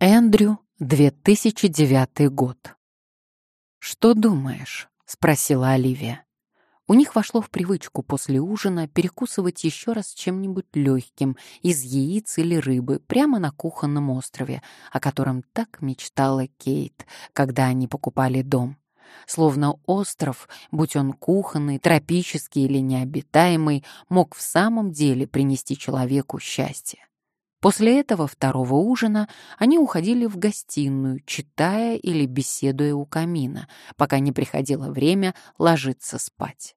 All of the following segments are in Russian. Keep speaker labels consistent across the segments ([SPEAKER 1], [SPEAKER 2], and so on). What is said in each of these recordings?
[SPEAKER 1] Эндрю, 2009 год. «Что думаешь?» — спросила Оливия. У них вошло в привычку после ужина перекусывать еще раз чем-нибудь легким из яиц или рыбы прямо на кухонном острове, о котором так мечтала Кейт, когда они покупали дом. Словно остров, будь он кухонный, тропический или необитаемый, мог в самом деле принести человеку счастье. После этого второго ужина они уходили в гостиную, читая или беседуя у камина, пока не приходило время ложиться спать.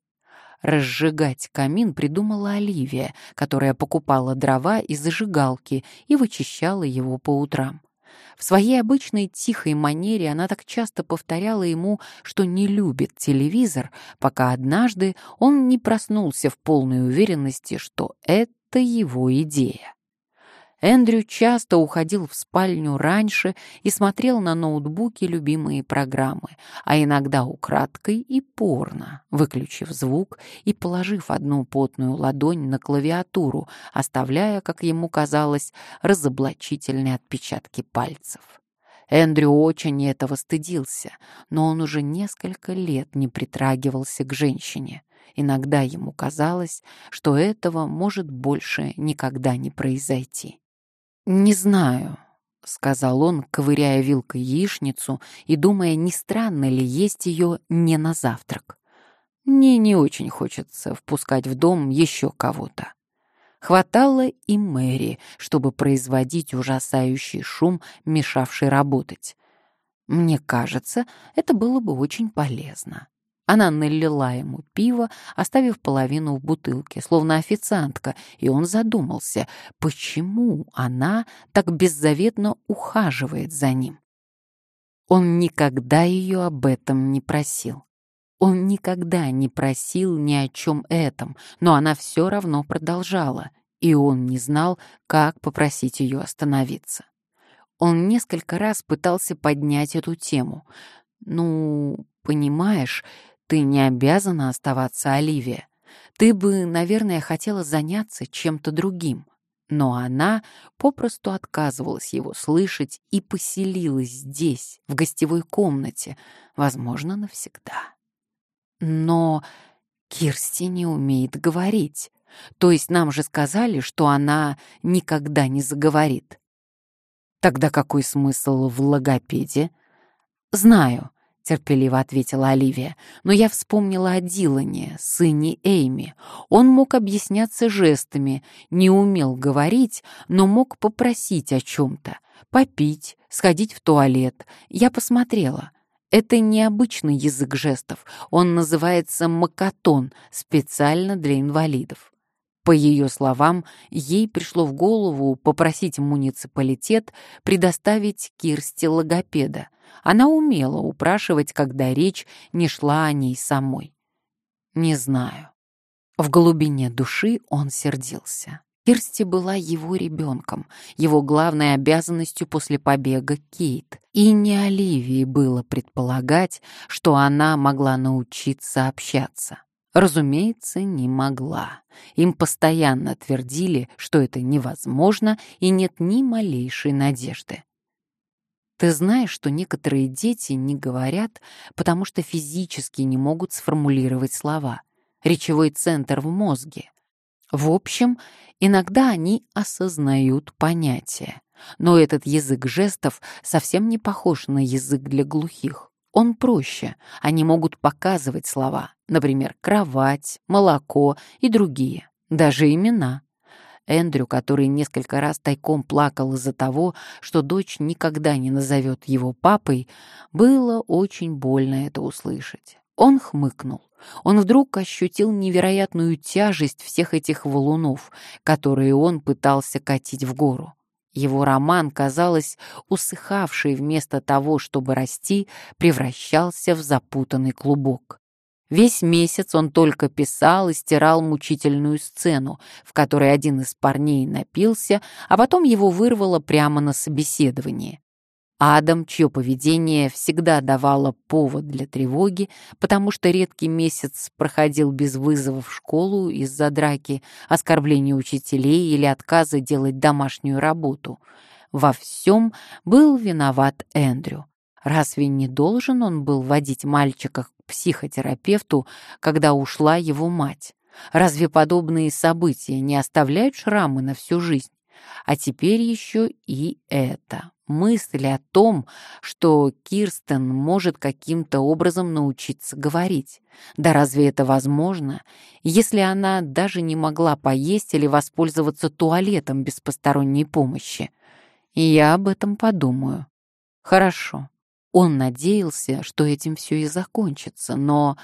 [SPEAKER 1] Разжигать камин придумала Оливия, которая покупала дрова и зажигалки и вычищала его по утрам. В своей обычной тихой манере она так часто повторяла ему, что не любит телевизор, пока однажды он не проснулся в полной уверенности, что это его идея. Эндрю часто уходил в спальню раньше и смотрел на ноутбуке любимые программы, а иногда украдкой и порно, выключив звук и положив одну потную ладонь на клавиатуру, оставляя, как ему казалось, разоблачительные отпечатки пальцев. Эндрю очень этого стыдился, но он уже несколько лет не притрагивался к женщине. Иногда ему казалось, что этого может больше никогда не произойти. «Не знаю», — сказал он, ковыряя вилкой яичницу и думая, не странно ли есть ее не на завтрак. «Мне не очень хочется впускать в дом еще кого-то». Хватало и Мэри, чтобы производить ужасающий шум, мешавший работать. Мне кажется, это было бы очень полезно. Она налила ему пиво, оставив половину в бутылке, словно официантка, и он задумался, почему она так беззаветно ухаживает за ним. Он никогда ее об этом не просил. Он никогда не просил ни о чем этом, но она все равно продолжала, и он не знал, как попросить ее остановиться. Он несколько раз пытался поднять эту тему. «Ну, понимаешь, ты не обязана оставаться, Оливия. Ты бы, наверное, хотела заняться чем-то другим. Но она попросту отказывалась его слышать и поселилась здесь, в гостевой комнате, возможно, навсегда. Но Кирсти не умеет говорить. То есть нам же сказали, что она никогда не заговорит. Тогда какой смысл в логопеде? Знаю, — терпеливо ответила Оливия. «Но я вспомнила о Дилане, сыне Эйми. Он мог объясняться жестами, не умел говорить, но мог попросить о чем-то. Попить, сходить в туалет. Я посмотрела. Это необычный язык жестов. Он называется макатон, специально для инвалидов. По ее словам, ей пришло в голову попросить муниципалитет предоставить Кирсте логопеда. Она умела упрашивать, когда речь не шла о ней самой. Не знаю. В глубине души он сердился. Кирсти была его ребенком, его главной обязанностью после побега Кейт. И не Оливии было предполагать, что она могла научиться общаться. Разумеется, не могла. Им постоянно твердили, что это невозможно и нет ни малейшей надежды. Ты знаешь, что некоторые дети не говорят, потому что физически не могут сформулировать слова. Речевой центр в мозге. В общем, иногда они осознают понятия. Но этот язык жестов совсем не похож на язык для глухих. Он проще, они могут показывать слова, например, кровать, молоко и другие, даже имена. Эндрю, который несколько раз тайком плакал из-за того, что дочь никогда не назовет его папой, было очень больно это услышать. Он хмыкнул. Он вдруг ощутил невероятную тяжесть всех этих валунов, которые он пытался катить в гору. Его роман, казалось, усыхавший вместо того, чтобы расти, превращался в запутанный клубок. Весь месяц он только писал и стирал мучительную сцену, в которой один из парней напился, а потом его вырвало прямо на собеседовании. Адам, чье поведение всегда давало повод для тревоги, потому что редкий месяц проходил без вызова в школу из-за драки, оскорбления учителей или отказа делать домашнюю работу, Во всем был виноват Эндрю. Разве не должен он был водить мальчика к психотерапевту, когда ушла его мать? Разве подобные события не оставляют шрамы на всю жизнь? А теперь еще и это. Мысль о том, что Кирстен может каким-то образом научиться говорить. Да разве это возможно, если она даже не могла поесть или воспользоваться туалетом без посторонней помощи? Я об этом подумаю. Хорошо. Он надеялся, что этим все и закончится, но...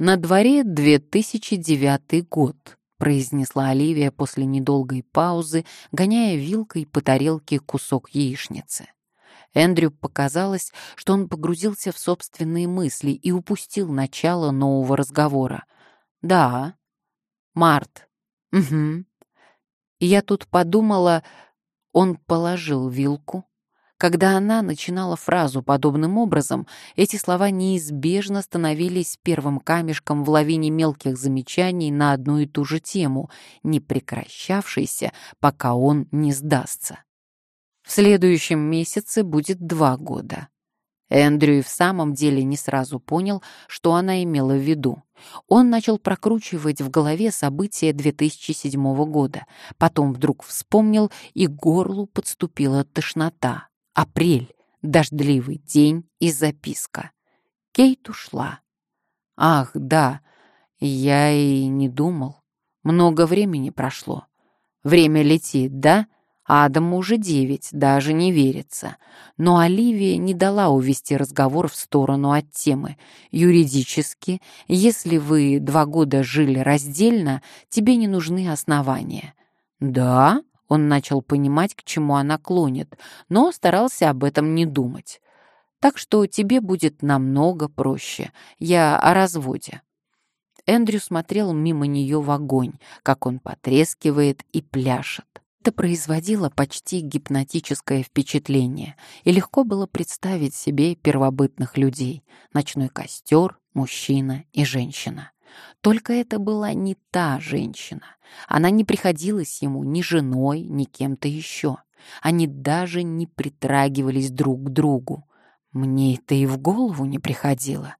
[SPEAKER 1] На дворе 2009 год, произнесла Оливия после недолгой паузы, гоняя вилкой по тарелке кусок яичницы. Эндрю показалось, что он погрузился в собственные мысли и упустил начало нового разговора. «Да, Март. Угу. Я тут подумала...» Он положил вилку, когда она начинала фразу подобным образом, эти слова неизбежно становились первым камешком в лавине мелких замечаний на одну и ту же тему, не прекращавшейся, пока он не сдастся. В следующем месяце будет два года. Эндрю и в самом деле не сразу понял, что она имела в виду. Он начал прокручивать в голове события 2007 года, потом вдруг вспомнил, и горлу подступила тошнота. Апрель, дождливый день и записка. Кейт ушла. Ах, да, я и не думал. Много времени прошло. Время летит, да? Адаму уже девять, даже не верится. Но Оливия не дала увести разговор в сторону от темы. Юридически, если вы два года жили раздельно, тебе не нужны основания. Да? Он начал понимать, к чему она клонит, но старался об этом не думать. Так что тебе будет намного проще. Я о разводе. Эндрю смотрел мимо нее в огонь, как он потрескивает и пляшет. Это производило почти гипнотическое впечатление, и легко было представить себе первобытных людей. Ночной костер, мужчина и женщина. Только это была не та женщина. Она не приходилась ему ни женой, ни кем-то еще. Они даже не притрагивались друг к другу. Мне это и в голову не приходило.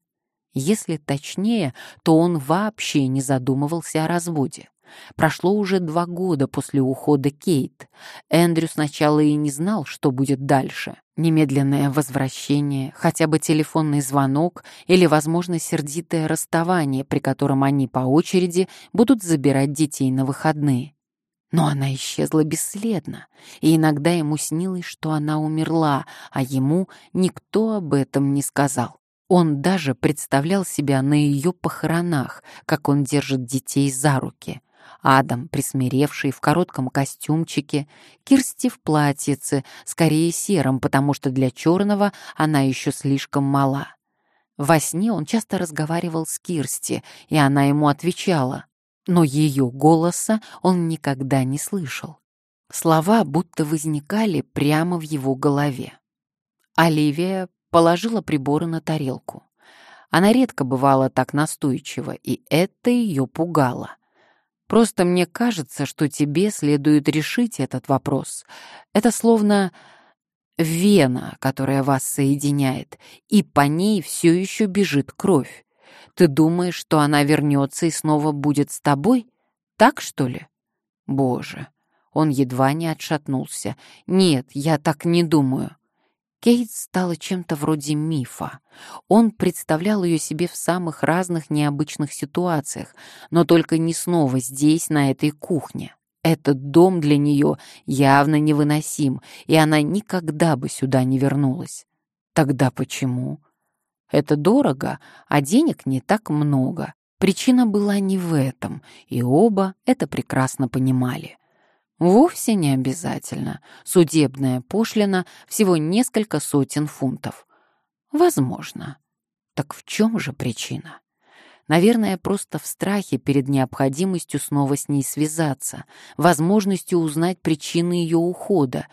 [SPEAKER 1] Если точнее, то он вообще не задумывался о разводе. Прошло уже два года после ухода Кейт. Эндрю сначала и не знал, что будет дальше. Немедленное возвращение, хотя бы телефонный звонок или, возможно, сердитое расставание, при котором они по очереди будут забирать детей на выходные. Но она исчезла бесследно, и иногда ему снилось, что она умерла, а ему никто об этом не сказал. Он даже представлял себя на ее похоронах, как он держит детей за руки — Адам, присмиревший в коротком костюмчике, Кирсти в платьице, скорее сером, потому что для черного она еще слишком мала. Во сне он часто разговаривал с Кирсти, и она ему отвечала, но ее голоса он никогда не слышал. Слова будто возникали прямо в его голове. Оливия положила приборы на тарелку. Она редко бывала так настойчива, и это ее пугало. Просто мне кажется, что тебе следует решить этот вопрос. Это словно вена, которая вас соединяет, и по ней все еще бежит кровь. Ты думаешь, что она вернется и снова будет с тобой? Так, что ли? Боже, он едва не отшатнулся. Нет, я так не думаю. Кейт стала чем-то вроде мифа. Он представлял ее себе в самых разных необычных ситуациях, но только не снова здесь, на этой кухне. Этот дом для нее явно невыносим, и она никогда бы сюда не вернулась. Тогда почему? Это дорого, а денег не так много. Причина была не в этом, и оба это прекрасно понимали. Вовсе не обязательно. Судебная пошлина всего несколько сотен фунтов. Возможно. Так в чем же причина? Наверное, просто в страхе перед необходимостью снова с ней связаться, возможностью узнать причины ее ухода.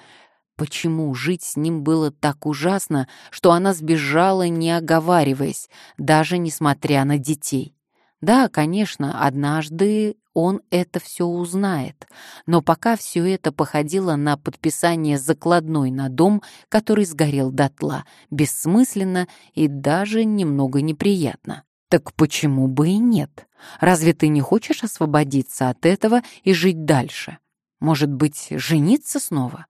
[SPEAKER 1] Почему жить с ним было так ужасно, что она сбежала, не оговариваясь, даже несмотря на детей? Да, конечно, однажды он это все узнает, но пока все это походило на подписание закладной на дом, который сгорел дотла, бессмысленно и даже немного неприятно. Так почему бы и нет? Разве ты не хочешь освободиться от этого и жить дальше? Может быть, жениться снова?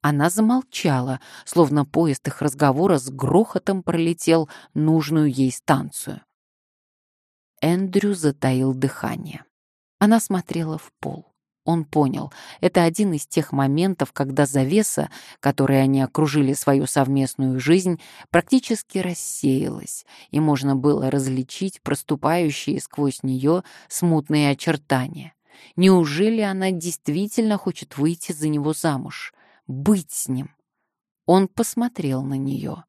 [SPEAKER 1] Она замолчала, словно поезд их разговора с грохотом пролетел нужную ей станцию. Эндрю затаил дыхание. Она смотрела в пол. Он понял, это один из тех моментов, когда завеса, которой они окружили свою совместную жизнь, практически рассеялась, и можно было различить проступающие сквозь нее смутные очертания. Неужели она действительно хочет выйти за него замуж, быть с ним? Он посмотрел на нее.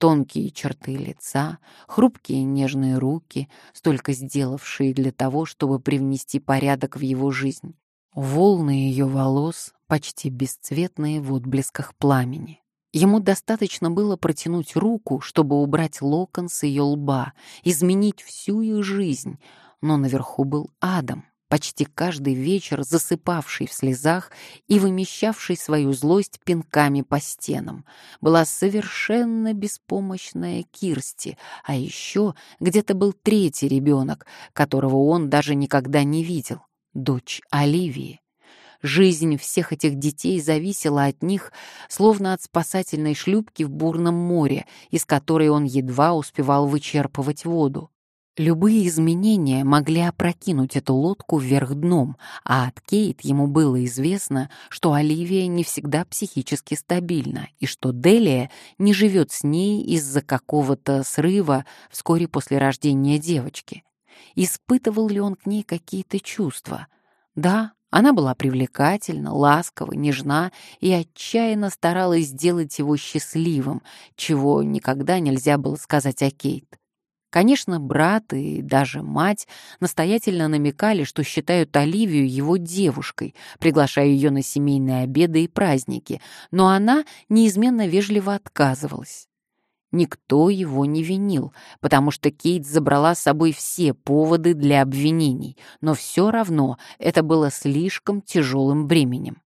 [SPEAKER 1] Тонкие черты лица, хрупкие нежные руки, столько сделавшие для того, чтобы привнести порядок в его жизнь. Волны ее волос, почти бесцветные в отблесках пламени. Ему достаточно было протянуть руку, чтобы убрать локон с ее лба, изменить всю их жизнь, но наверху был Адам почти каждый вечер засыпавший в слезах и вымещавший свою злость пинками по стенам. Была совершенно беспомощная Кирсти, а еще где-то был третий ребенок, которого он даже никогда не видел, дочь Оливии. Жизнь всех этих детей зависела от них, словно от спасательной шлюпки в бурном море, из которой он едва успевал вычерпывать воду. Любые изменения могли опрокинуть эту лодку вверх дном, а от Кейт ему было известно, что Оливия не всегда психически стабильна и что Делия не живет с ней из-за какого-то срыва вскоре после рождения девочки. Испытывал ли он к ней какие-то чувства? Да, она была привлекательна, ласкова, нежна и отчаянно старалась сделать его счастливым, чего никогда нельзя было сказать о Кейт. Конечно, брат и даже мать настоятельно намекали, что считают Оливию его девушкой, приглашая ее на семейные обеды и праздники, но она неизменно вежливо отказывалась. Никто его не винил, потому что Кейт забрала с собой все поводы для обвинений, но все равно это было слишком тяжелым бременем.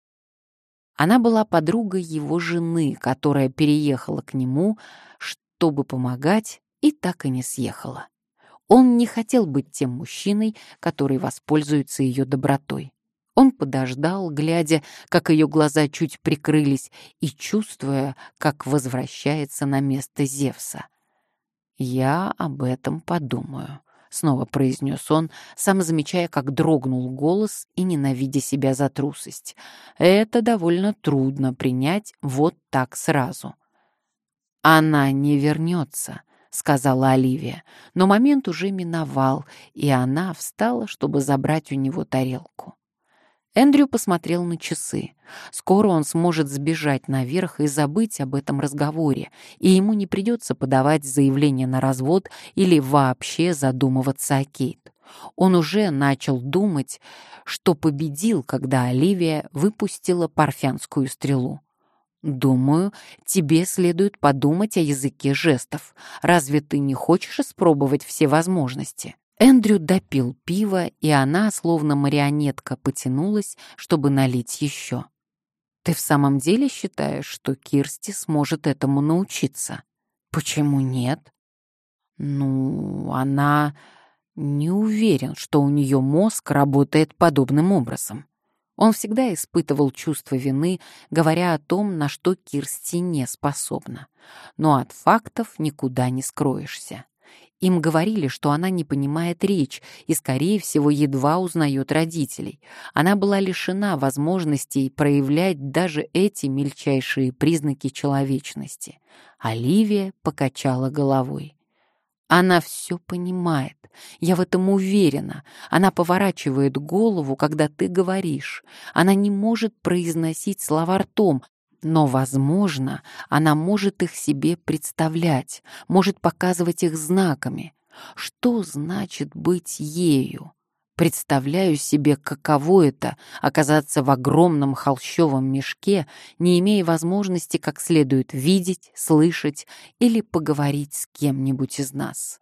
[SPEAKER 1] Она была подругой его жены, которая переехала к нему, чтобы помогать и так и не съехала. Он не хотел быть тем мужчиной, который воспользуется ее добротой. Он подождал, глядя, как ее глаза чуть прикрылись, и чувствуя, как возвращается на место Зевса. «Я об этом подумаю», — снова произнес он, сам замечая, как дрогнул голос и ненавидя себя за трусость. «Это довольно трудно принять вот так сразу». «Она не вернется», — сказала Оливия, но момент уже миновал, и она встала, чтобы забрать у него тарелку. Эндрю посмотрел на часы. Скоро он сможет сбежать наверх и забыть об этом разговоре, и ему не придется подавать заявление на развод или вообще задумываться о Кейт. Он уже начал думать, что победил, когда Оливия выпустила парфянскую стрелу. «Думаю, тебе следует подумать о языке жестов. Разве ты не хочешь испробовать все возможности?» Эндрю допил пиво, и она, словно марионетка, потянулась, чтобы налить еще. «Ты в самом деле считаешь, что Кирсти сможет этому научиться?» «Почему нет?» «Ну, она...» «Не уверен, что у нее мозг работает подобным образом. Он всегда испытывал чувство вины, говоря о том, на что Кирсти не способна. Но от фактов никуда не скроешься. Им говорили, что она не понимает речь и, скорее всего, едва узнает родителей. Она была лишена возможностей проявлять даже эти мельчайшие признаки человечности. Оливия покачала головой. Она все понимает. Я в этом уверена. Она поворачивает голову, когда ты говоришь. Она не может произносить слова ртом, но, возможно, она может их себе представлять, может показывать их знаками. Что значит быть ею? Представляю себе, каково это — оказаться в огромном холщовом мешке, не имея возможности как следует видеть, слышать или поговорить с кем-нибудь из нас.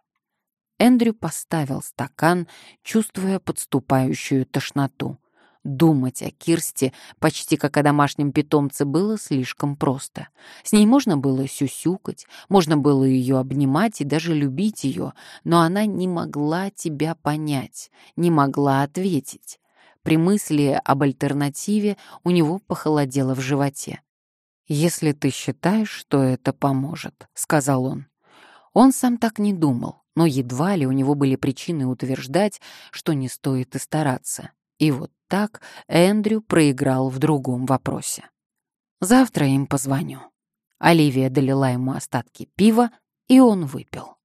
[SPEAKER 1] Эндрю поставил стакан, чувствуя подступающую тошноту. Думать о Кирсте почти как о домашнем питомце было слишком просто. С ней можно было сюсюкать, можно было ее обнимать и даже любить ее, но она не могла тебя понять, не могла ответить. При мысли об альтернативе у него похолодело в животе. «Если ты считаешь, что это поможет», — сказал он. Он сам так не думал, но едва ли у него были причины утверждать, что не стоит и стараться. И вот так Эндрю проиграл в другом вопросе. «Завтра им позвоню». Оливия долила ему остатки пива, и он выпил.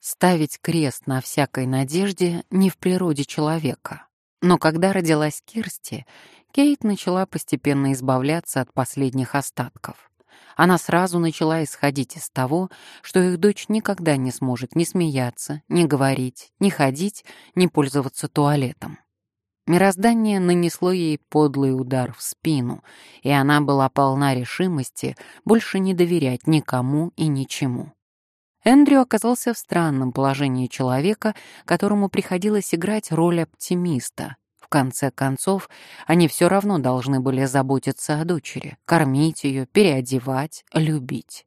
[SPEAKER 1] Ставить крест на всякой надежде не в природе человека. Но когда родилась Кирсти, Кейт начала постепенно избавляться от последних остатков. Она сразу начала исходить из того, что их дочь никогда не сможет ни смеяться, ни говорить, ни ходить, ни пользоваться туалетом. Мироздание нанесло ей подлый удар в спину, и она была полна решимости больше не доверять никому и ничему. Эндрю оказался в странном положении человека, которому приходилось играть роль оптимиста. В конце концов, они все равно должны были заботиться о дочери, кормить ее, переодевать, любить.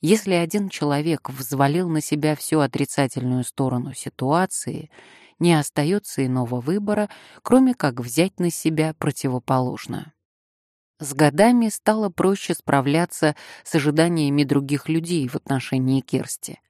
[SPEAKER 1] Если один человек взвалил на себя всю отрицательную сторону ситуации — не остается иного выбора, кроме как взять на себя противоположную. С годами стало проще справляться с ожиданиями других людей в отношении Керсти.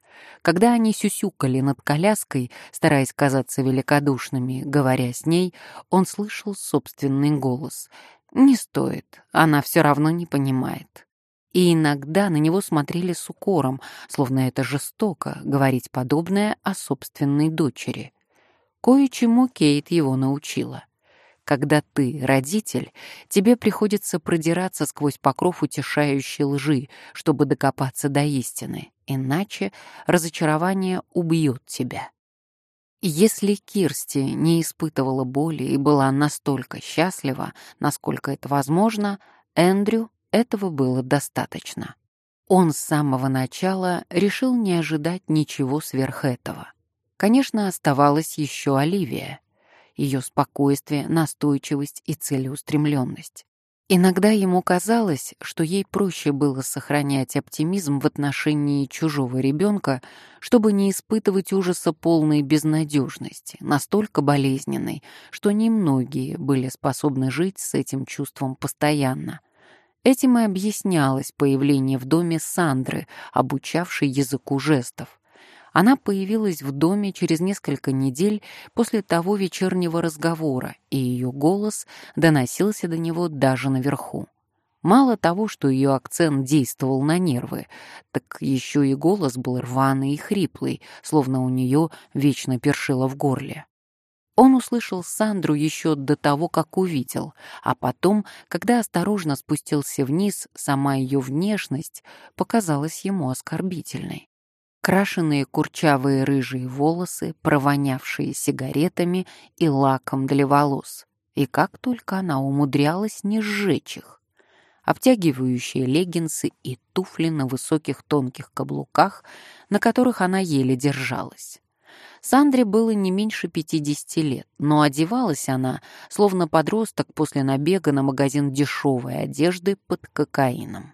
[SPEAKER 1] Когда они сюсюкали над коляской, стараясь казаться великодушными, говоря с ней, он слышал собственный голос. «Не стоит, она все равно не понимает». И иногда на него смотрели с укором, словно это жестоко говорить подобное о собственной дочери. Кое-чему Кейт его научила. Когда ты родитель, тебе приходится продираться сквозь покров утешающей лжи, чтобы докопаться до истины, иначе разочарование убьет тебя. Если Кирсти не испытывала боли и была настолько счастлива, насколько это возможно, Эндрю этого было достаточно. Он с самого начала решил не ожидать ничего сверх этого. Конечно, оставалась еще Оливия. Ее спокойствие, настойчивость и целеустремленность. Иногда ему казалось, что ей проще было сохранять оптимизм в отношении чужого ребенка, чтобы не испытывать ужаса полной безнадежности, настолько болезненной, что немногие были способны жить с этим чувством постоянно. Этим и объяснялось появление в доме Сандры, обучавшей языку жестов. Она появилась в доме через несколько недель после того вечернего разговора, и ее голос доносился до него даже наверху. Мало того, что ее акцент действовал на нервы, так еще и голос был рваный и хриплый, словно у нее вечно першило в горле. Он услышал Сандру еще до того, как увидел, а потом, когда осторожно спустился вниз, сама ее внешность показалась ему оскорбительной крашеные курчавые рыжие волосы, провонявшие сигаретами и лаком для волос. И как только она умудрялась не сжечь их. Обтягивающие леггинсы и туфли на высоких тонких каблуках, на которых она еле держалась. Сандре было не меньше 50 лет, но одевалась она, словно подросток после набега на магазин дешевой одежды под кокаином.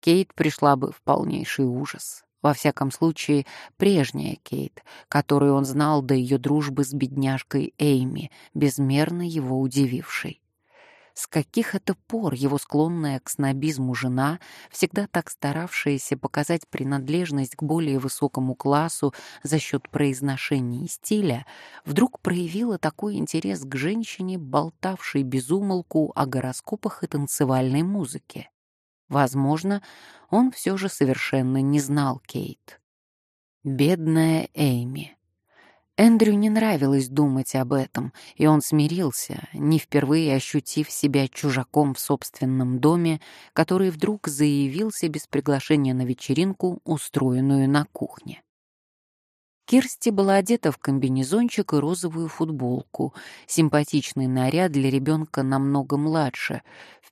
[SPEAKER 1] Кейт пришла бы в полнейший ужас. Во всяком случае, прежняя Кейт, которую он знал до ее дружбы с бедняжкой Эйми, безмерно его удивившей. С каких это пор его склонная к снобизму жена, всегда так старавшаяся показать принадлежность к более высокому классу за счет произношения и стиля, вдруг проявила такой интерес к женщине, болтавшей безумолку о гороскопах и танцевальной музыке? Возможно, он все же совершенно не знал Кейт. Бедная Эйми. Эндрю не нравилось думать об этом, и он смирился, не впервые ощутив себя чужаком в собственном доме, который вдруг заявился без приглашения на вечеринку, устроенную на кухне. Кирсти была одета в комбинезончик и розовую футболку, симпатичный наряд для ребенка намного младше,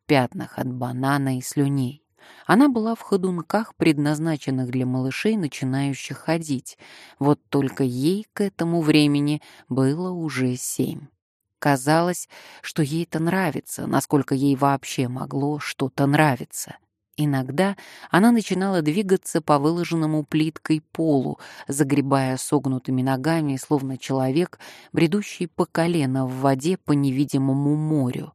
[SPEAKER 1] пятнах от банана и слюней. Она была в ходунках, предназначенных для малышей, начинающих ходить. Вот только ей к этому времени было уже семь. Казалось, что ей это нравится, насколько ей вообще могло что-то нравиться. Иногда она начинала двигаться по выложенному плиткой полу, загребая согнутыми ногами, словно человек, бредущий по колено в воде по невидимому морю.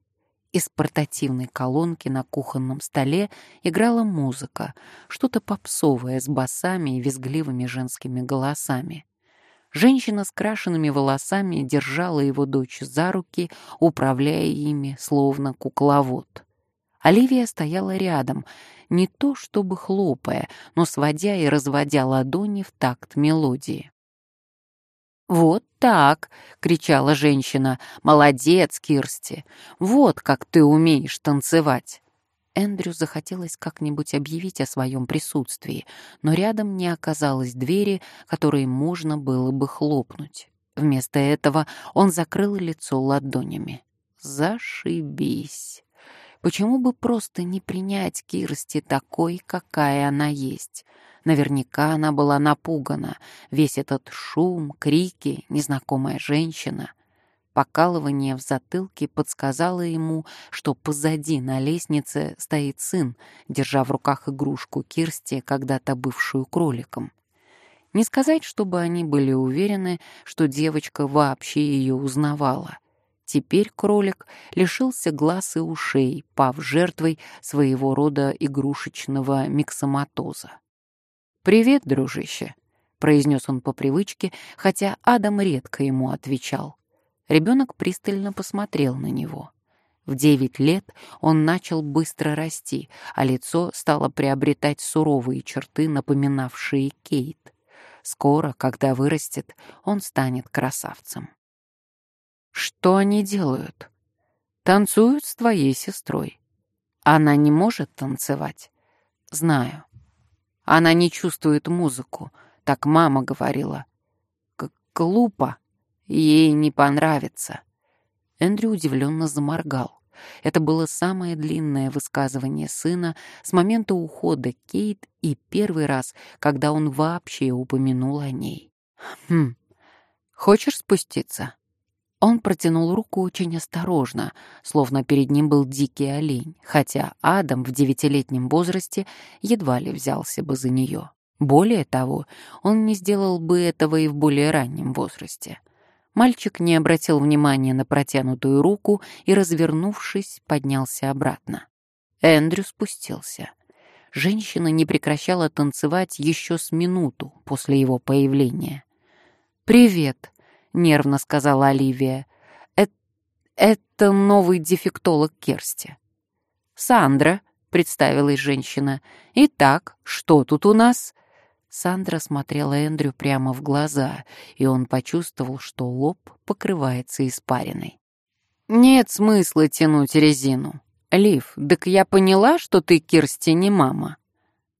[SPEAKER 1] Из портативной колонки на кухонном столе играла музыка, что-то попсовое с басами и визгливыми женскими голосами. Женщина с крашенными волосами держала его дочь за руки, управляя ими, словно кукловод. Оливия стояла рядом, не то чтобы хлопая, но сводя и разводя ладони в такт мелодии. «Вот так!» — кричала женщина. «Молодец, Кирсти! Вот как ты умеешь танцевать!» Эндрю захотелось как-нибудь объявить о своем присутствии, но рядом не оказалось двери, которые можно было бы хлопнуть. Вместо этого он закрыл лицо ладонями. «Зашибись!» Почему бы просто не принять Кирсти такой, какая она есть? Наверняка она была напугана. Весь этот шум, крики, незнакомая женщина. Покалывание в затылке подсказало ему, что позади на лестнице стоит сын, держа в руках игрушку Кирсти, когда-то бывшую кроликом. Не сказать, чтобы они были уверены, что девочка вообще ее узнавала — Теперь кролик лишился глаз и ушей, пав жертвой своего рода игрушечного миксоматоза. «Привет, дружище», — произнес он по привычке, хотя Адам редко ему отвечал. Ребенок пристально посмотрел на него. В девять лет он начал быстро расти, а лицо стало приобретать суровые черты, напоминавшие Кейт. Скоро, когда вырастет, он станет красавцем. Что они делают? Танцуют с твоей сестрой. Она не может танцевать? Знаю. Она не чувствует музыку, так мама говорила. Как глупо. Ей не понравится. Эндрю удивленно заморгал. Это было самое длинное высказывание сына с момента ухода Кейт и первый раз, когда он вообще упомянул о ней. «Хм, хочешь спуститься?» Он протянул руку очень осторожно, словно перед ним был дикий олень, хотя Адам в девятилетнем возрасте едва ли взялся бы за нее. Более того, он не сделал бы этого и в более раннем возрасте. Мальчик не обратил внимания на протянутую руку и, развернувшись, поднялся обратно. Эндрю спустился. Женщина не прекращала танцевать еще с минуту после его появления. «Привет!» Нервно сказала Оливия. «Это, новый дефектолог Керсти». «Сандра», — представилась женщина. «Итак, что тут у нас?» Сандра смотрела Эндрю прямо в глаза, и он почувствовал, что лоб покрывается испариной. «Нет смысла тянуть резину. Лив, дык я поняла, что ты Кирсти не мама».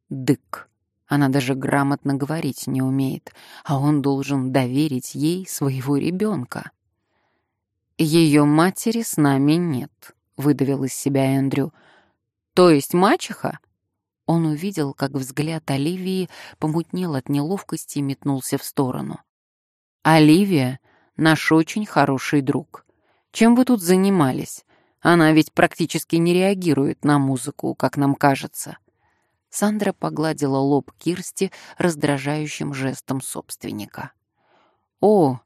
[SPEAKER 1] «Дык», она даже грамотно говорить не умеет, а он должен доверить ей своего ребенка. «Ее матери с нами нет», — выдавил из себя Эндрю. «То есть мачеха?» Он увидел, как взгляд Оливии помутнел от неловкости и метнулся в сторону. «Оливия — наш очень хороший друг. Чем вы тут занимались? Она ведь практически не реагирует на музыку, как нам кажется». Сандра погладила лоб Кирсти раздражающим жестом собственника. «О,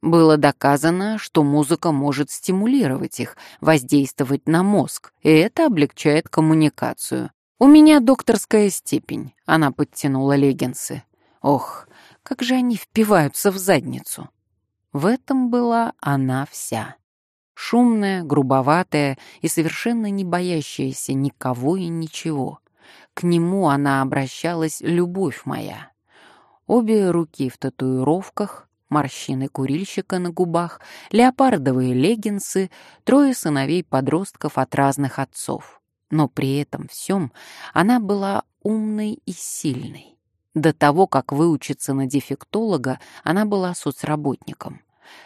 [SPEAKER 1] было доказано, что музыка может стимулировать их, воздействовать на мозг, и это облегчает коммуникацию. У меня докторская степень», — она подтянула леггинсы. «Ох, как же они впиваются в задницу!» В этом была она вся. Шумная, грубоватая и совершенно не боящаяся никого и ничего — к нему она обращалась «любовь моя». Обе руки в татуировках, морщины курильщика на губах, леопардовые леггинсы, трое сыновей-подростков от разных отцов. Но при этом всем она была умной и сильной. До того, как выучиться на дефектолога, она была соцработником.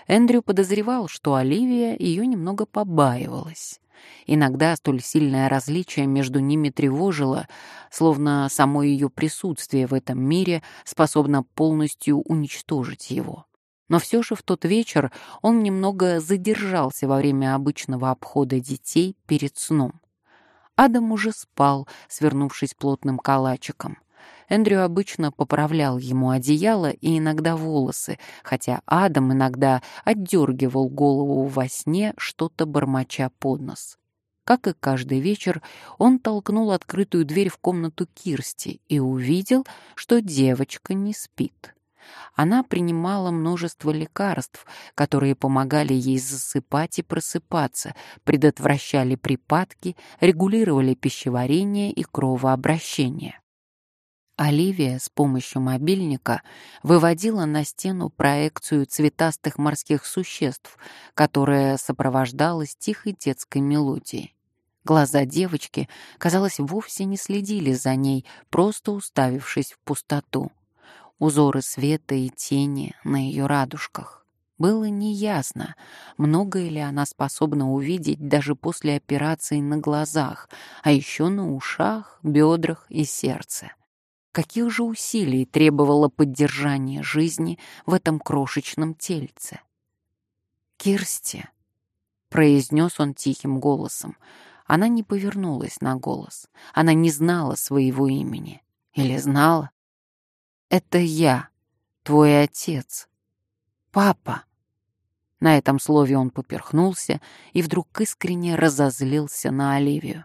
[SPEAKER 1] Эндрю подозревал, что Оливия ее немного побаивалась. Иногда столь сильное различие между ними тревожило, словно само ее присутствие в этом мире способно полностью уничтожить его. Но все же в тот вечер он немного задержался во время обычного обхода детей перед сном. Адам уже спал, свернувшись плотным калачиком. Эндрю обычно поправлял ему одеяло и иногда волосы, хотя Адам иногда отдергивал голову во сне, что-то бормоча под нос. Как и каждый вечер, он толкнул открытую дверь в комнату Кирсти и увидел, что девочка не спит. Она принимала множество лекарств, которые помогали ей засыпать и просыпаться, предотвращали припадки, регулировали пищеварение и кровообращение. Оливия с помощью мобильника выводила на стену проекцию цветастых морских существ, которая сопровождалась тихой детской мелодией. Глаза девочки, казалось, вовсе не следили за ней, просто уставившись в пустоту. Узоры света и тени на ее радужках. Было неясно, многое ли она способна увидеть даже после операции на глазах, а еще на ушах, бедрах и сердце. Каких же усилий требовало поддержание жизни в этом крошечном тельце? «Кирсти», — произнес он тихим голосом. Она не повернулась на голос. Она не знала своего имени. Или знала? «Это я, твой отец. Папа». На этом слове он поперхнулся и вдруг искренне разозлился на Оливию.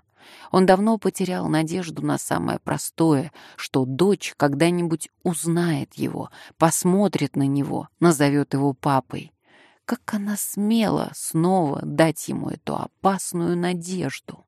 [SPEAKER 1] Он давно потерял надежду на самое простое, что дочь когда-нибудь узнает его, посмотрит на него, назовет его папой. Как она смела снова дать ему эту опасную надежду.